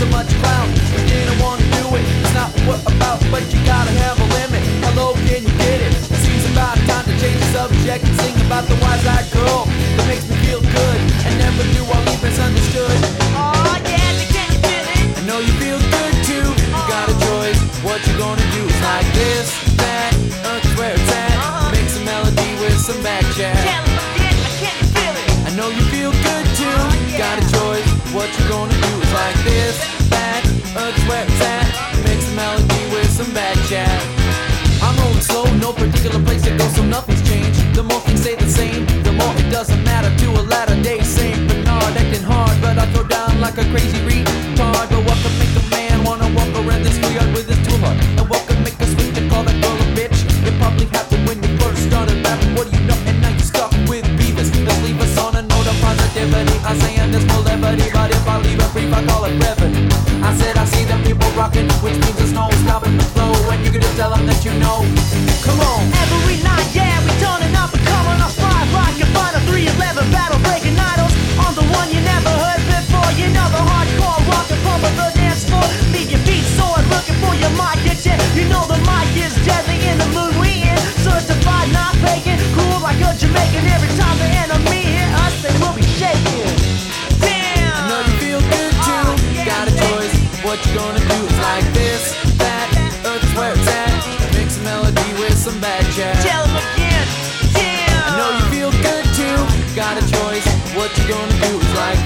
with much force and much clown. You didn't want to do it. It's not what about, but you gotta have a limit. Hello, can you get it? It seems about time to change the subject and sing about the wise-eyed girl that makes me feel good and never knew I leave misunderstood. Oh yeah, can you feel it? I know you feel good too. You got a choice. What you gonna do? It's like this, that, Earth's where it's at. Make some melody with some back chat. Can't forget, I can you feel it? I know you feel good too. You got a choice. I'm rolling slow, no particular place to go, so nothing's changed. The more things stay the same, the more it doesn't matter to a latter day Saint Bernard acting hard, but I throw down like a crazy. what you're gonna do. It's like this, that, Earth's where it's at. Mix a melody with some bad jazz. Tell him again, damn! I know you feel good too. Got a choice. What you gonna do? It's like